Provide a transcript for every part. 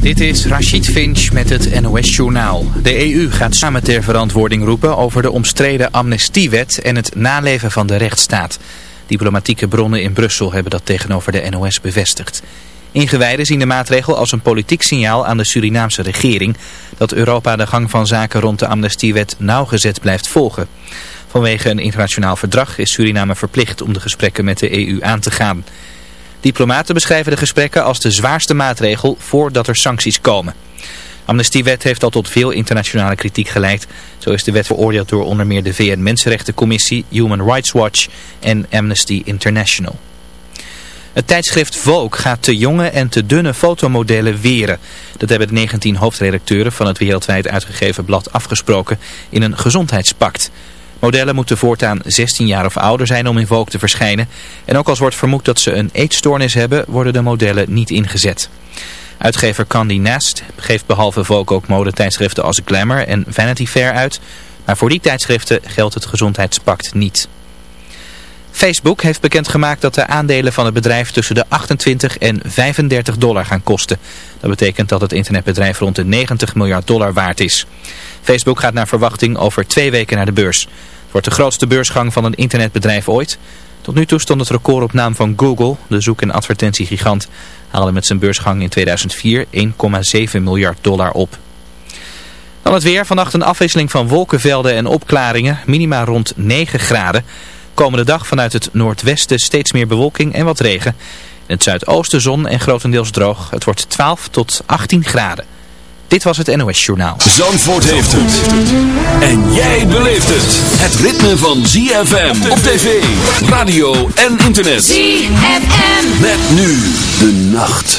Dit is Rachid Finch met het NOS-journaal. De EU gaat samen ter verantwoording roepen over de omstreden amnestiewet en het naleven van de rechtsstaat. Diplomatieke bronnen in Brussel hebben dat tegenover de NOS bevestigd. Ingewijden zien de maatregel als een politiek signaal aan de Surinaamse regering... dat Europa de gang van zaken rond de amnestiewet nauwgezet blijft volgen. Vanwege een internationaal verdrag is Suriname verplicht om de gesprekken met de EU aan te gaan... Diplomaten beschrijven de gesprekken als de zwaarste maatregel voordat er sancties komen. Amnestiewet heeft al tot veel internationale kritiek geleid. Zo is de wet veroordeeld door onder meer de VN-Mensenrechtencommissie, Human Rights Watch en Amnesty International. Het tijdschrift Vogue gaat te jonge en te dunne fotomodellen weren. Dat hebben de 19 hoofdredacteuren van het wereldwijd uitgegeven blad afgesproken in een gezondheidspact. Modellen moeten voortaan 16 jaar of ouder zijn om in Vogue te verschijnen. En ook als wordt vermoed dat ze een eetstoornis hebben, worden de modellen niet ingezet. Uitgever Candy Nast geeft behalve Vogue ook modetijdschriften als Glamour en Vanity Fair uit. Maar voor die tijdschriften geldt het gezondheidspact niet. Facebook heeft bekendgemaakt dat de aandelen van het bedrijf tussen de 28 en 35 dollar gaan kosten. Dat betekent dat het internetbedrijf rond de 90 miljard dollar waard is. Facebook gaat naar verwachting over twee weken naar de beurs. Het wordt de grootste beursgang van een internetbedrijf ooit. Tot nu toe stond het record op naam van Google, de zoek- en advertentiegigant, haalde met zijn beursgang in 2004 1,7 miljard dollar op. Dan het weer. Vannacht een afwisseling van wolkenvelden en opklaringen. Minima rond 9 graden. Komende dag vanuit het noordwesten steeds meer bewolking en wat regen. In het zuidoosten zon en grotendeels droog. Het wordt 12 tot 18 graden. Dit was het NOS Journaal. Zandvoort heeft het. En jij beleeft het. Het ritme van ZFM op tv, radio en internet. ZFM. Met nu de nacht.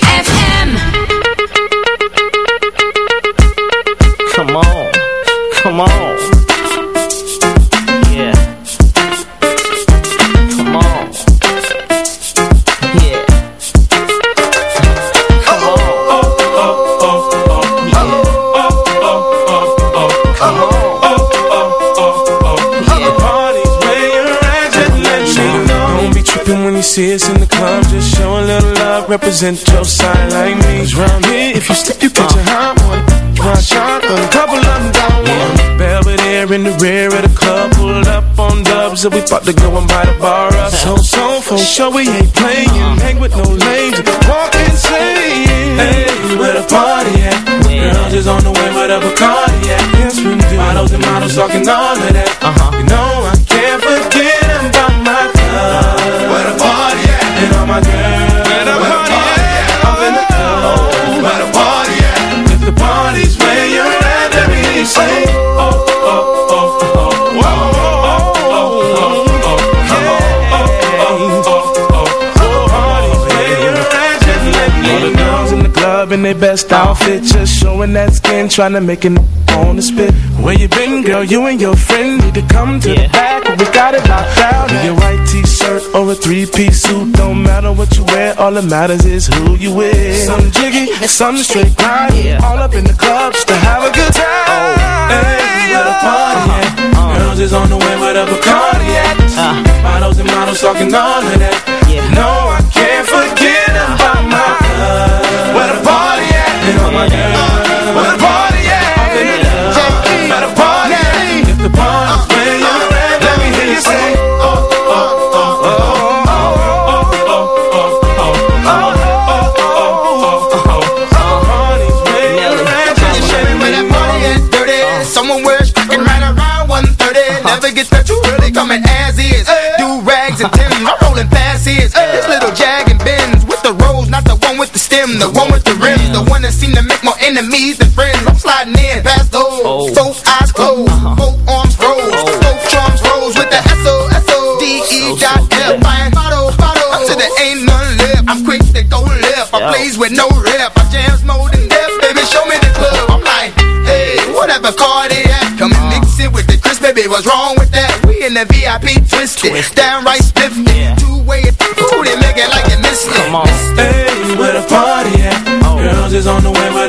see us in the club, just show a little love, represent your side like me. Cause round here, if you slip, you catch a hot one. One shot, a couple of them down one. Belvedere in the rear of the club, pulled up on dubs, and we about to go and buy the bar up. So, so, for sure, we ain't playing, hang with no lames, walk insane. Hey, where the party at? Girls is on the way with a Bacardi at. Yes, we do. Models and models talking all of that. Uh-huh. You know I my game. In their best outfit, just showing that skin, trying to make it on the spit. Where you been, girl? You and your friend need to come to the back. We got it locked down. In your white t-shirt or a three-piece suit, don't matter what you wear. All that matters is who you with. Some jiggy, some straight grind. All up in the club just to have a good time. Oh. Hey, where the party uh-huh. at? Uh-huh. Girls is on the way with a Bacardi at. Uh-huh. Models and models talking all of that. No, I can't forget about my club my the party at? I'm in love. By the party at? If the party's where you're let me hear you say, oh, oh, oh, oh. Never gets that you really coming as is. Do rags and Tim's, I'm rolling fast is. This little jag enemies than friends. I'm sliding in past those, oh. both eyes uh-huh. closed, both arms oh. rose, both drums rose with the S O S O D E dot F. Fine bottle, bottle, until there ain't none left. I'm quick to go left. I plays with no rep. I jams more than death, baby. Show me the club. I'm like, hey, whatever car they at, come and mix it with the crisp, baby. What's wrong with that? We in the VIP twisted, downright spiffy, two way. Ooh, they make it like you missed it. Come on. Hey, where the party at? Girls is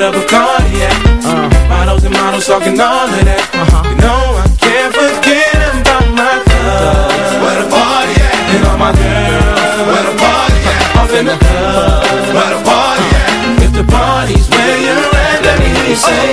on the way with a Bacardi. Models and models talking all of that. Uh-huh. You know I can't forget about my club. Where the party at? And all my girls. Where the party at? Off in the club. Where the party at? Uh. If the party's where you're at, let me hear you say.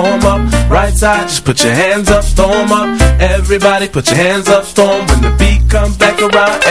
Throw 'em up. Right side, just put your hands up, throw 'em up. Everybody put your hands up, throw 'em. When the beat comes back around,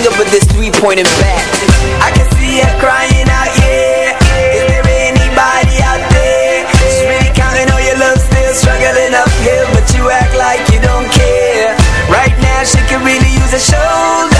finger, but there's three pointing back. I can see her crying out, yeah. Is there anybody out there? She's really counting on your love, still struggling uphill, but you act like you don't care. Right now, she could really use a shoulder.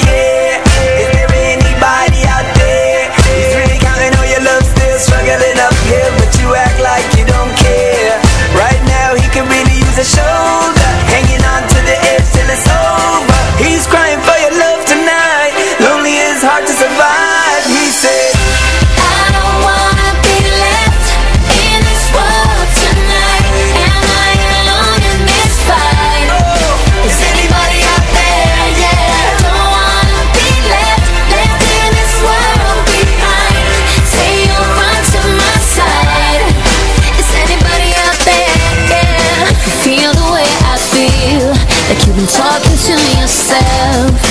myself.